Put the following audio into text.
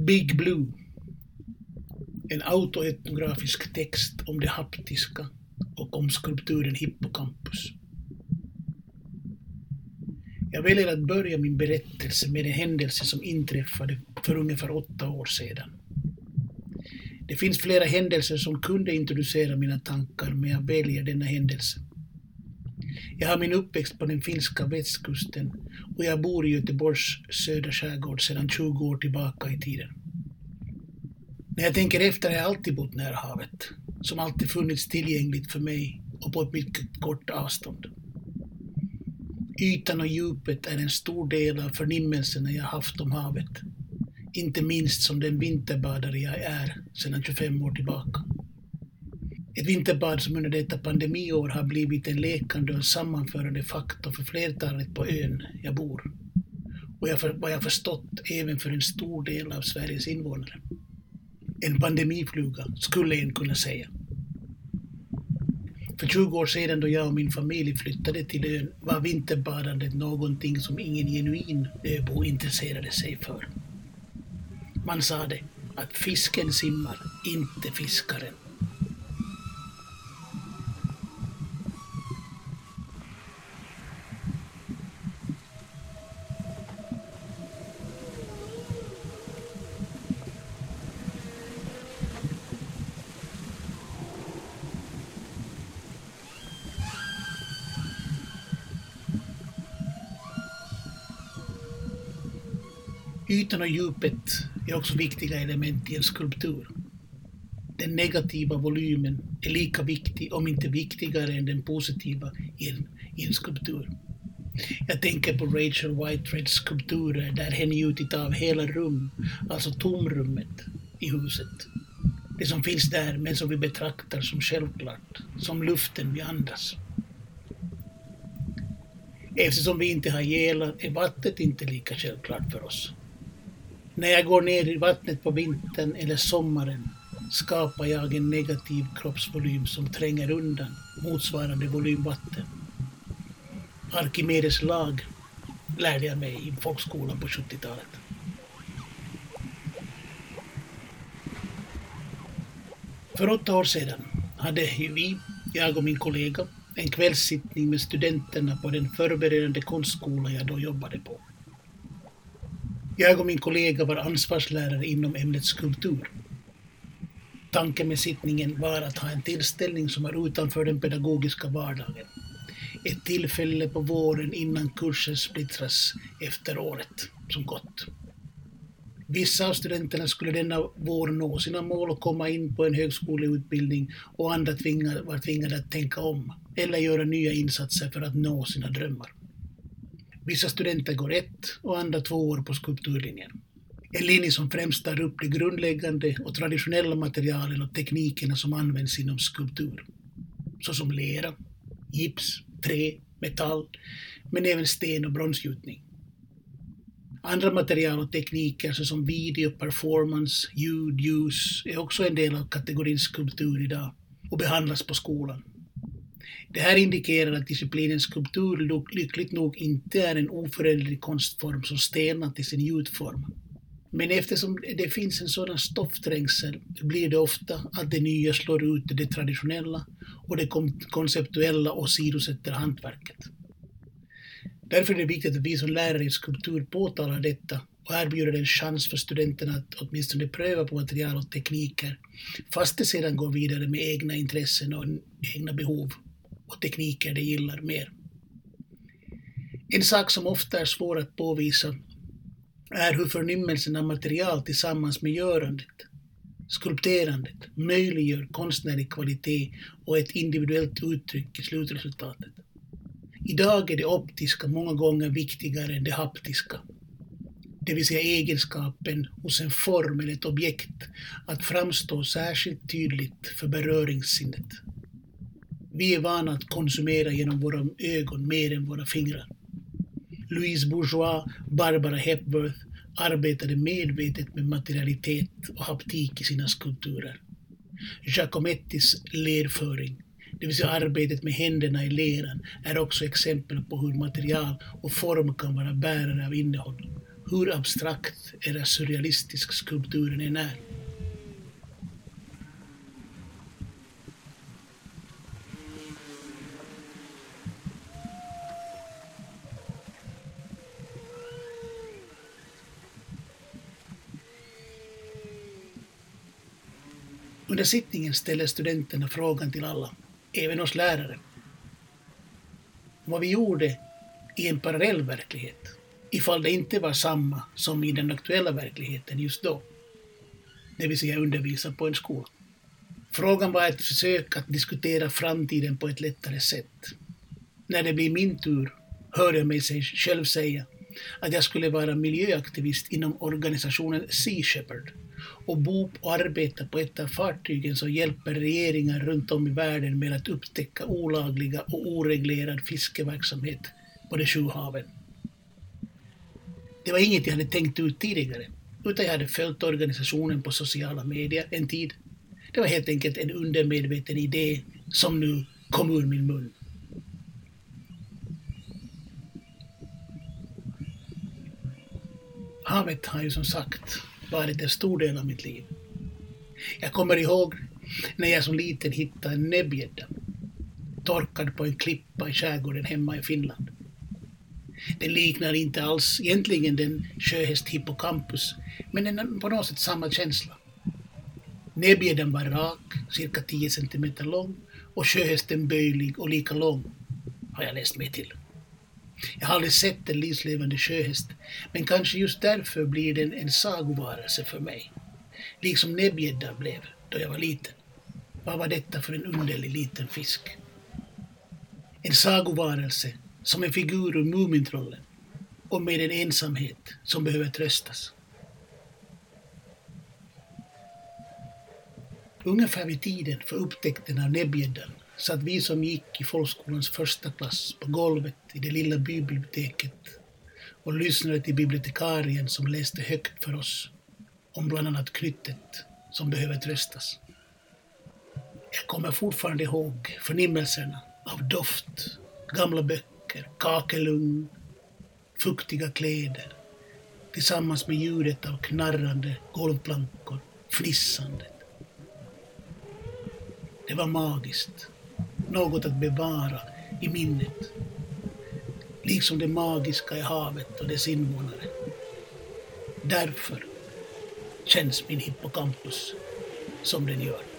Big Blue. En autoetnografisk text om det haptiska och om skulpturen Hippocampus. Jag väljer att börja min berättelse med en händelse som inträffade för ungefär åtta år sedan. Det finns flera händelser som kunde introducera mina tankar, men jag väljer denna händelse. Jag har min uppväxt på den finska västkusten och jag bor i Göteborgs södra skärgård sedan 20 år tillbaka i tiden. När jag tänker efter har jag alltid bott nära havet, som alltid funnits tillgängligt för mig och på ett mycket kort avstånd. Ytan och djupet är en stor del av förnimmelserna jag haft om havet. Inte minst som den vinterbadare jag är sedan 25 år tillbaka. Ett vinterbad som under detta pandemiår har blivit en lekande och sammanförande faktor för flertalet på ön jag bor. Och jag för, vad jag förstått även för en stor del av Sveriges invånare. En pandemifluga, skulle en kunna säga. För 20 år sedan då jag och min familj flyttade till ön var vinterbadandet någonting som ingen genuin öbo intresserade sig för. Man sade att fisken simmar, inte fiskaren. Ytan och djupet är också viktiga element i en skulptur. Den negativa volymen är lika viktig, om inte viktigare än den positiva i en, i en skulptur. Jag tänker på Rachel Whiteheads skulpturer där hen njutit av hela rum, alltså tomrummet i huset. Det som finns där men som vi betraktar som självklart, som luften vi andas. Eftersom vi inte har gälar är vattnet inte lika självklart för oss. När jag går ner i vattnet på vintern eller sommaren skapar jag en negativ kroppsvolym som tränger undan motsvarande volym vatten. Arkimedes lag lärde jag mig i folkskolan på 70-talet. För åtta år sedan hade vi, jag och min kollega, en kvällssittning med studenterna på den förberedande konstskola jag då jobbade på. Jag och min kollega var ansvarslärare inom ämnet skulptur. Tanken med sittningen var att ha en tillställning som var utanför den pedagogiska vardagen. Ett tillfälle på våren innan kursen splittras efter året som gått. Vissa av studenterna skulle denna vår nå sina mål och komma in på en högskoleutbildning och andra tvingade, var tvingade att tänka om eller göra nya insatser för att nå sina drömmar. Vissa studenter går ett och andra två år på skulpturlinjen. En linje som främst tar upp de grundläggande och traditionella materialen och teknikerna som används inom skulptur. Såsom lera, gips, trä, metall, men även sten och bronsgjutning. Andra material och tekniker såsom video, performance, ljud, ljus är också en del av kategorin skulptur idag och behandlas på skolan. Det här indikerar att disciplinens skulptur lyckligt nog inte är en oföränderlig konstform som stelnat i sin gjutform. Men eftersom det finns en sådan stoffträngsel blir det ofta att det nya slår ut det traditionella och det konceptuella åsidosätter hantverket. Därför är det viktigt att vi som lärare i skulptur påtalar detta och erbjuder en chans för studenterna att åtminstone pröva på material och tekniker, fast de sedan går vidare med egna intressen och egna behov och tekniker de gillar mer. En sak som ofta är svår att påvisa är hur förnimmelsen av material tillsammans med görandet, skulpterandet, möjliggör konstnärlig kvalitet och ett individuellt uttryck i slutresultatet. Idag är det optiska många gånger viktigare än det haptiska, det vill säga egenskapen hos en form eller ett objekt att framstå särskilt tydligt för beröringssinnet. Vi är vana att konsumera genom våra ögon mer än våra fingrar. Louise Bourgeois, Barbara Hepworth arbetade medvetet med materialitet och haptik i sina skulpturer. Giacomettis lerföring, det vill säga arbetet med händerna i leran, är också exempel på hur material och form kan vara bärare av innehåll, hur abstrakt eller surrealistisk skulpturen än är. Under sittningen ställer studenterna frågan till alla, även oss lärare, vad vi gjorde i en parallell verklighet, ifall det inte var samma som i den aktuella verkligheten just då, det vill säga undervisa på en skola. Frågan var ett försök att diskutera framtiden på ett lättare sätt. När det blir min tur hör jag mig själv säga att jag skulle vara miljöaktivist inom organisationen Sea Shepherd och bo och arbeta på ett av fartygen som hjälper regeringar runt om i världen med att upptäcka olagliga och oreglerad fiskeverksamhet på de sju haven. Det var inget jag hade tänkt ut tidigare, utan jag hade följt organisationen på sociala medier en tid. Det var helt enkelt en undermedveten idé som nu kom ur min mun. Havet har ju som sagt varit en stor del av mitt liv. Jag kommer ihåg när jag som liten hittade en näbbgädda torkad på en klippa i skärgården hemma i Finland. Den liknar inte alls egentligen den sjöhäst hippocampus, men den har på något sätt samma känsla. Näbbgäddan var rak, cirka 10 centimeter lång och sjöhästen böjlig och lika lång, har jag läst mig till. Jag har aldrig sett en livslevande sjöhäst, men kanske just därför blir den en sagovarelse för mig. Liksom näbbgäddan blev då jag var liten. Vad var detta för en underlig liten fisk? En sagovarelse som en figur ur Mumintrollen och med en ensamhet som behöver tröstas. Ungefär vid tiden för upptäckten av näbbgäddan satt vi som gick i folkskolans första klass på golvet i det lilla bybiblioteket och lyssnade till bibliotekarien som läste högt för oss om bland annat knyttet som behöver tröstas. Jag kommer fortfarande ihåg förnimmelserna av doft, gamla böcker, kakelugn, fuktiga kläder tillsammans med ljudet av knarrande golvplankor, fnissandet. Det var magiskt något att bevara i minnet. Liksom det magiska i havet och dess invånare. Därför känns min hippocampus som den gör.